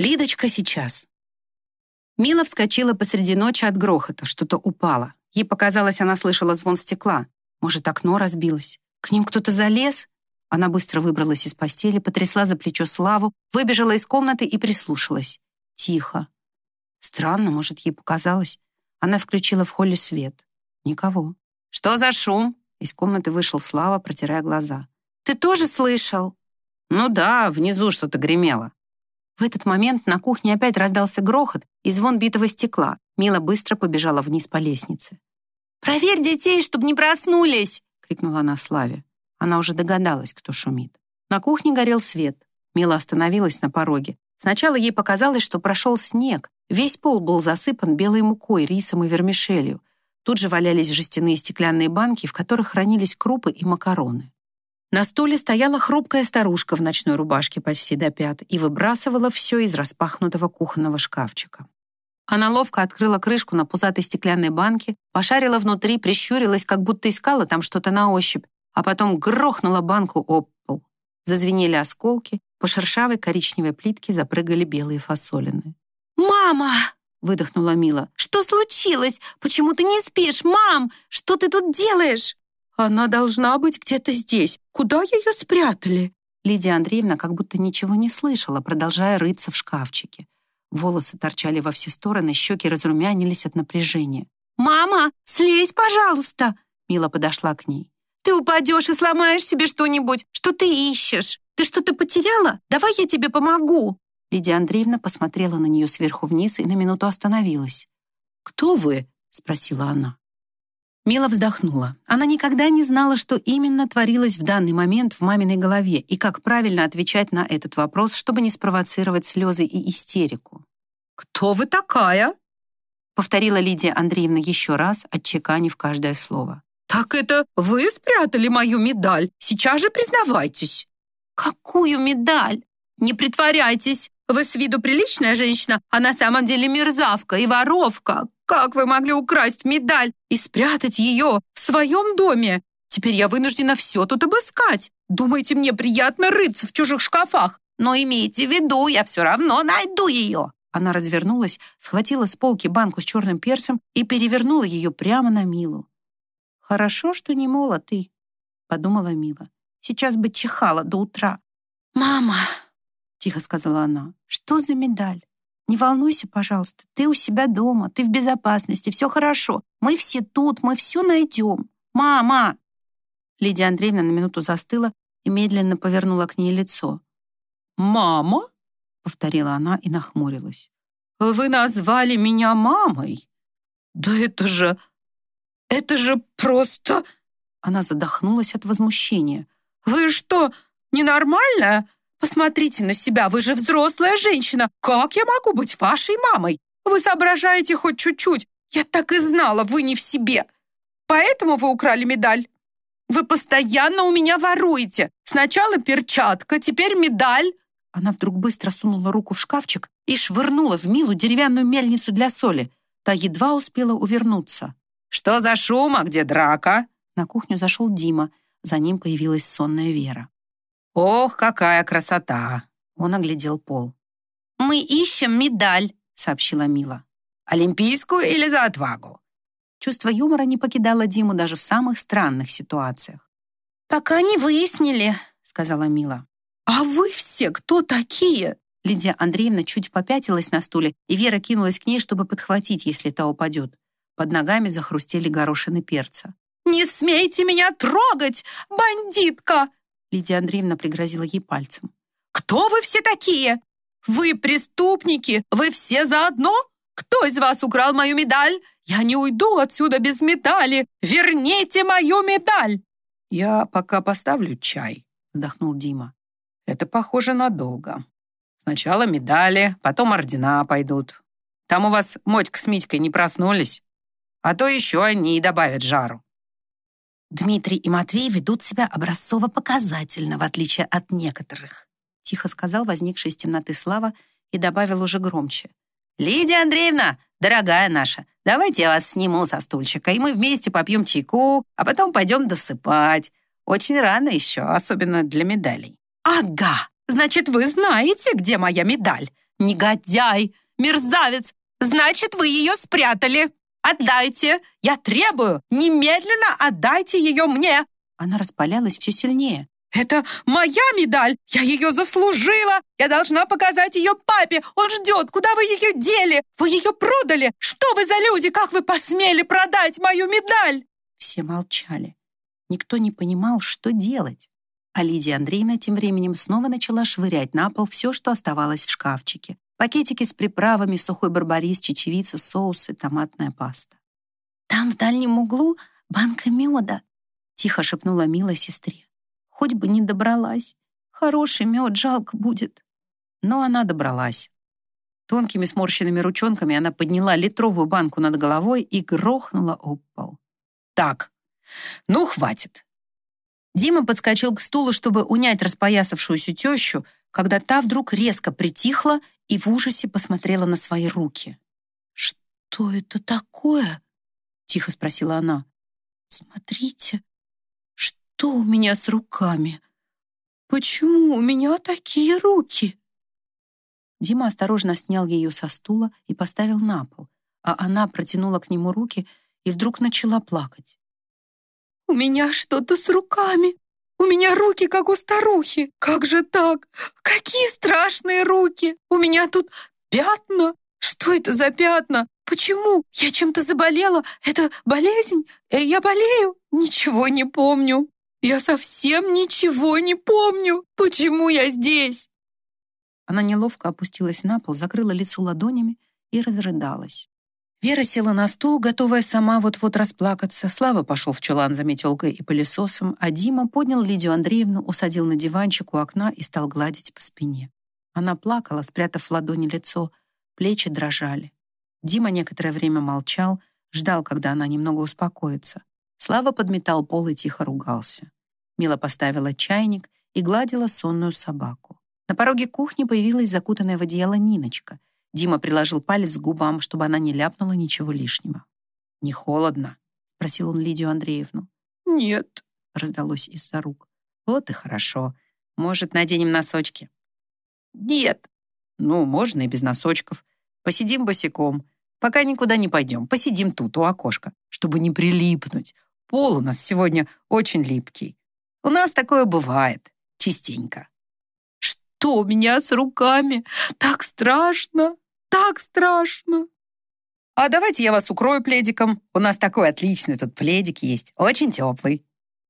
Лидочка сейчас. Мила вскочила посреди ночи от грохота, что-то упало. Ей показалось, она слышала звон стекла. Может, окно разбилось? К ним кто-то залез? Она быстро выбралась из постели, потрясла за плечо Славу, выбежала из комнаты и прислушалась. Тихо. Странно, может, ей показалось. Она включила в холле свет. Никого. «Что за шум?» Из комнаты вышел Слава, протирая глаза. «Ты тоже слышал?» «Ну да, внизу что-то гремело». В этот момент на кухне опять раздался грохот и звон битого стекла. Мила быстро побежала вниз по лестнице. «Проверь детей, чтобы не проснулись!» — крикнула она Славе. Она уже догадалась, кто шумит. На кухне горел свет. Мила остановилась на пороге. Сначала ей показалось, что прошел снег. Весь пол был засыпан белой мукой, рисом и вермишелью. Тут же валялись жестяные стеклянные банки, в которых хранились крупы и макароны. На стуле стояла хрупкая старушка в ночной рубашке почти до пят и выбрасывала все из распахнутого кухонного шкафчика. Она ловко открыла крышку на пузатой стеклянной банке, пошарила внутри, прищурилась, как будто искала там что-то на ощупь, а потом грохнула банку об пол. Зазвенели осколки, по шершавой коричневой плитке запрыгали белые фасолины. «Мама!» — выдохнула Мила. «Что случилось? Почему ты не спишь? Мам, что ты тут делаешь?» «Она должна быть где-то здесь. Куда ее спрятали?» Лидия Андреевна как будто ничего не слышала, продолжая рыться в шкафчике. Волосы торчали во все стороны, щеки разрумянились от напряжения. «Мама, слезь, пожалуйста!» Мила подошла к ней. «Ты упадешь и сломаешь себе что-нибудь. Что ты ищешь? Ты что-то потеряла? Давай я тебе помогу!» Лидия Андреевна посмотрела на нее сверху вниз и на минуту остановилась. «Кто вы?» — спросила она. Мила вздохнула. Она никогда не знала, что именно творилось в данный момент в маминой голове и как правильно отвечать на этот вопрос, чтобы не спровоцировать слезы и истерику. «Кто вы такая?» повторила Лидия Андреевна еще раз, отчеканив каждое слово. «Так это вы спрятали мою медаль? Сейчас же признавайтесь!» «Какую медаль? Не притворяйтесь! Вы с виду приличная женщина, а на самом деле мерзавка и воровка. Как вы могли украсть медаль и спрятать ее в своем доме? Теперь я вынуждена все тут обыскать. Думаете, мне приятно рыться в чужих шкафах? Но имейте в виду, я все равно найду ее». Она развернулась, схватила с полки банку с черным перцем и перевернула ее прямо на Милу. «Хорошо, что не молотый», — подумала Мила. «Сейчас бы чихала до утра». «Мама!» тихо сказала она. «Что за медаль? Не волнуйся, пожалуйста. Ты у себя дома, ты в безопасности, все хорошо. Мы все тут, мы все найдем. Мама!» Лидия Андреевна на минуту застыла и медленно повернула к ней лицо. «Мама?» — повторила она и нахмурилась. «Вы назвали меня мамой? Да это же... это же просто...» Она задохнулась от возмущения. «Вы что, ненормальная? Посмотрите на себя, вы же взрослая женщина. Как я могу быть вашей мамой? Вы соображаете хоть чуть-чуть. Я так и знала, вы не в себе. Поэтому вы украли медаль. Вы постоянно у меня воруете. Сначала перчатка, теперь медаль. Она вдруг быстро сунула руку в шкафчик и швырнула в Милу деревянную мельницу для соли. Та едва успела увернуться. «Что за шум, а где драка?» На кухню зашел Дима. За ним появилась сонная Вера. «Ох, какая красота!» Он оглядел пол. «Мы ищем медаль», — сообщила Мила. «Олимпийскую или за отвагу?» Чувство юмора не покидало Диму даже в самых странных ситуациях. «Пока не выяснили», — сказала Мила. «А вы все кто такие?» Лидия Андреевна чуть попятилась на стуле, и Вера кинулась к ней, чтобы подхватить, если та упадет. Под ногами захрустели горошины перца. «Не смейте меня трогать, бандитка!» Лидия Андреевна пригрозила ей пальцем. «Кто вы все такие? Вы преступники? Вы все заодно? Кто из вас украл мою медаль? Я не уйду отсюда без медали! Верните мою медаль!» «Я пока поставлю чай», — вздохнул Дима. «Это похоже надолго. Сначала медали, потом ордена пойдут. Там у вас Мотька с Митькой не проснулись? А то еще они и добавят жару». Дмитрий и Матвей ведут себя образцово-показательно, в отличие от некоторых», тихо сказал возникший из темноты Слава и добавил уже громче. «Лидия Андреевна, дорогая наша, давайте я вас сниму со стульчика, и мы вместе попьем чайку, а потом пойдем досыпать. Очень рано еще, особенно для медалей». «Ага, значит, вы знаете, где моя медаль?» «Негодяй! Мерзавец! Значит, вы ее спрятали! Отдайте! Я требую! Немедленно отдайте ее мне!» Она распалялась все сильнее. «Это моя медаль! Я ее заслужила! Я должна показать ее папе! Он ждет! Куда вы ее дели? Вы ее продали? Что вы за люди? Как вы посмели продать мою медаль?» Все молчали. Никто не понимал, что делать. А Лидия Андреевна тем временем снова начала швырять на пол все, что оставалось в шкафчике. Пакетики с приправами, сухой барбарис, чечевица, соусы, томатная паста. «Там в дальнем углу банка меда», — тихо шепнула Мила сестре. «Хоть бы не добралась. Хороший мед, жалко будет». Но она добралась. Тонкими сморщенными ручонками она подняла литровую банку над головой и грохнула об пол. «Так, ну хватит. Дима подскочил к стулу, чтобы унять распоясавшуюся тещу, когда та вдруг резко притихла и в ужасе посмотрела на свои руки. «Что это такое?» — тихо спросила она. «Смотрите, что у меня с руками? Почему у меня такие руки?» Дима осторожно снял ее со стула и поставил на пол, а она протянула к нему руки и вдруг начала плакать. У меня что-то с руками. У меня руки, как у старухи. Как же так? Какие страшные руки! У меня тут пятна. Что это за пятна? Почему? Я чем-то заболела? Это болезнь? Э, я болею? Ничего не помню. Я совсем ничего не помню. Почему я здесь? Она неловко опустилась на пол, закрыла лицо ладонями и разрыдалась. Вера села на стул, готовая сама вот-вот расплакаться. Слава пошел в чулан за метелкой и пылесосом, а Дима поднял Лидию Андреевну, усадил на диванчик у окна и стал гладить по спине. Она плакала, спрятав в ладони лицо, плечи дрожали. Дима некоторое время молчал, ждал, когда она немного успокоится. Слава подметал пол и тихо ругался. Мила поставила чайник и гладила сонную собаку. На пороге кухни появилась закутанная в одеяло Ниночка — Дима приложил палец к губам, чтобы она не ляпнула ничего лишнего. «Не холодно?» — спросил он Лидию Андреевну. «Нет», — раздалось из-за рук. «Вот и хорошо. Может, наденем носочки?» «Нет». «Ну, можно и без носочков. Посидим босиком. Пока никуда не пойдем. Посидим тут, у окошка, чтобы не прилипнуть. Пол у нас сегодня очень липкий. У нас такое бывает. Частенько». «Что у меня с руками? Так страшно!» Так страшно!» «А давайте я вас укрою пледиком. У нас такой отличный тут пледик есть, очень теплый».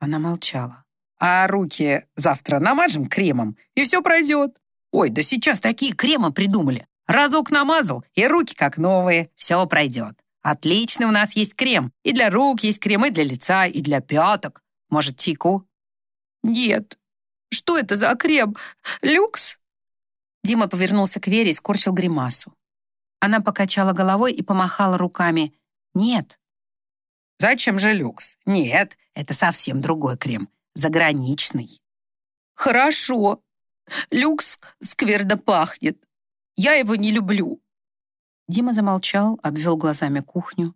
Она молчала. «А руки завтра намажем кремом, и все пройдет. Ой, да сейчас такие кремы придумали. Разок намазал, и руки как новые, все пройдет. Отличный у нас есть крем. И для рук есть крем, и для лица, и для пяток. Может, тику?» «Нет. Что это за крем? Люкс?» Дима повернулся к Вере и скорчил гримасу. Она покачала головой и помахала руками. «Нет». «Зачем же люкс? Нет, это совсем другой крем. Заграничный». «Хорошо. Люкс скверно пахнет. Я его не люблю». Дима замолчал, обвел глазами кухню.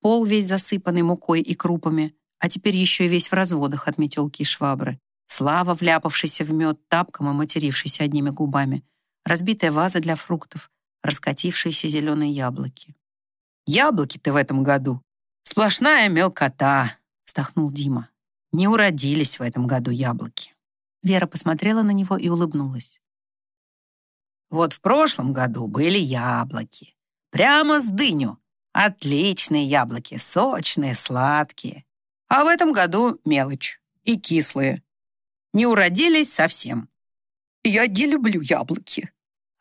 Пол весь засыпанный мукой и крупами, а теперь еще и весь в разводах от метелки и швабры. Слава, вляпавшийся в мед тапком и матерившийся одними губами. Разбитая ваза для фруктов, раскатившиеся зеленые яблоки. «Яблоки-то в этом году сплошная мелкота», — вздохнул Дима. «Не уродились в этом году яблоки». Вера посмотрела на него и улыбнулась. «Вот в прошлом году были яблоки. Прямо с дыню. Отличные яблоки, сочные, сладкие. А в этом году мелочь и кислые. Не уродились совсем. Я не люблю яблоки»,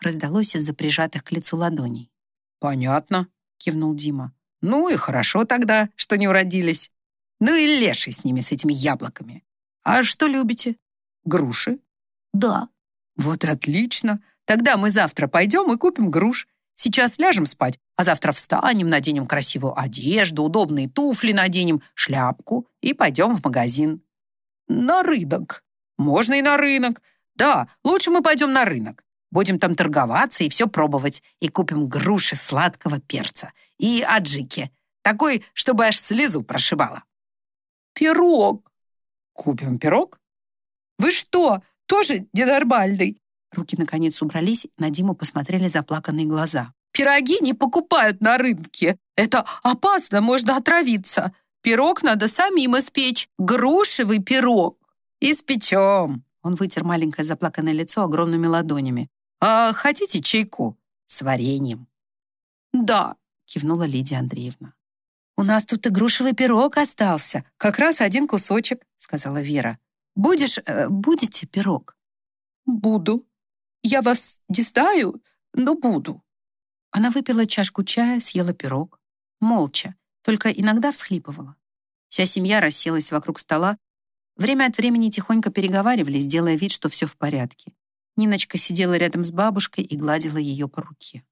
раздалось из-за прижатых к лицу ладоней. «Понятно», — кивнул Дима. «Ну и хорошо тогда, что не уродились. Ну и леший с ними, с этими яблоками. А что любите? Груши?» «Да». «Вот и отлично. Тогда мы завтра пойдем и купим груш. Сейчас ляжем спать, а завтра встанем, наденем красивую одежду, удобные туфли наденем, шляпку и пойдем в магазин. На рынок. Можно и на рынок. Да, лучше мы пойдем на рынок. Будем там торговаться и все пробовать. И купим груши сладкого перца. И аджики. Такой, чтобы аж слезу прошибала. Пирог. Купим пирог? Вы что, тоже ненормальный? Руки, наконец, убрались, на Диму посмотрели заплаканные глаза. «Пироги не покупают на рынке. Это опасно, можно отравиться. Пирог надо самим испечь. Грушевый пирог. Испечем!» Он вытер маленькое заплаканное лицо огромными ладонями. «А хотите чайку с вареньем?» «Да», — кивнула Лидия Андреевна. «У нас тут и грушевый пирог остался. Как раз один кусочек», — сказала Вера. «Будешь, э, будете пирог?» «Буду. Я вас не знаю, но буду». Она выпила чашку чая, съела пирог. Молча, только иногда всхлипывала. Вся семья расселась вокруг стола. Время от времени тихонько переговаривались, делая вид, что все в порядке. Ниночка сидела рядом с бабушкой и гладила ее по руке.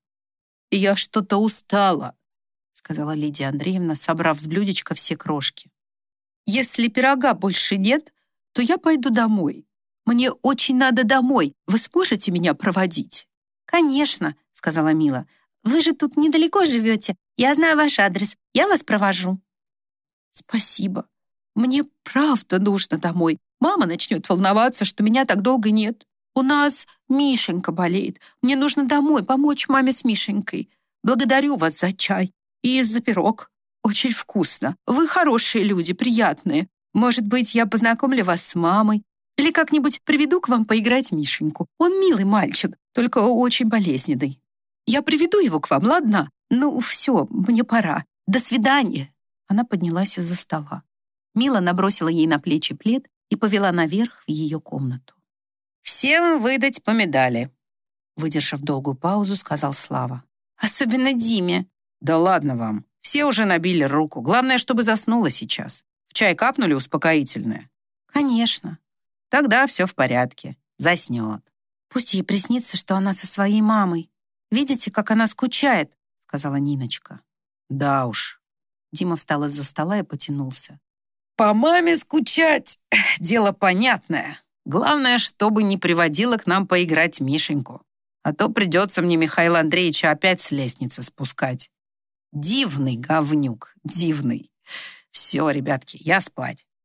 «Я что-то устала», — сказала Лидия Андреевна, собрав с блюдечка все крошки. «Если пирога больше нет, то я пойду домой. Мне очень надо домой. Вы сможете меня проводить?» «Конечно», — сказала Мила. «Вы же тут недалеко живете. Я знаю ваш адрес. Я вас провожу». «Спасибо. Мне правда нужно домой. Мама начнет волноваться, что меня так долго нет. У нас Мишенька болеет. Мне нужно домой помочь маме с Мишенькой. Благодарю вас за чай и за пирог. Очень вкусно. Вы хорошие люди, приятные. Может быть, я познакомлю вас с мамой. Или как-нибудь приведу к вам поиграть Мишеньку. Он милый мальчик, только очень болезненный. Я приведу его к вам, ладно? Ну, все, мне пора. До свидания. Она поднялась из-за стола. Мила набросила ей на плечи плед и повела наверх в ее комнату. «Всем выдать по медали», выдержав долгую паузу, сказал Слава. «Особенно Диме». «Да ладно вам. Все уже набили руку. Главное, чтобы заснула сейчас. В чай капнули успокоительное?» «Конечно». «Тогда все в порядке. Заснет». «Пусть ей приснится, что она со своей мамой. Видите, как она скучает?» сказала Ниночка. «Да уж». Дима встал из-за стола и потянулся. «По маме скучать — дело понятное. Главное, чтобы не приводила к нам поиграть Мишеньку. А то придется мне Михаила Андреевича опять с лестницы спускать. Дивный говнюк, дивный. Все, ребятки, я спать.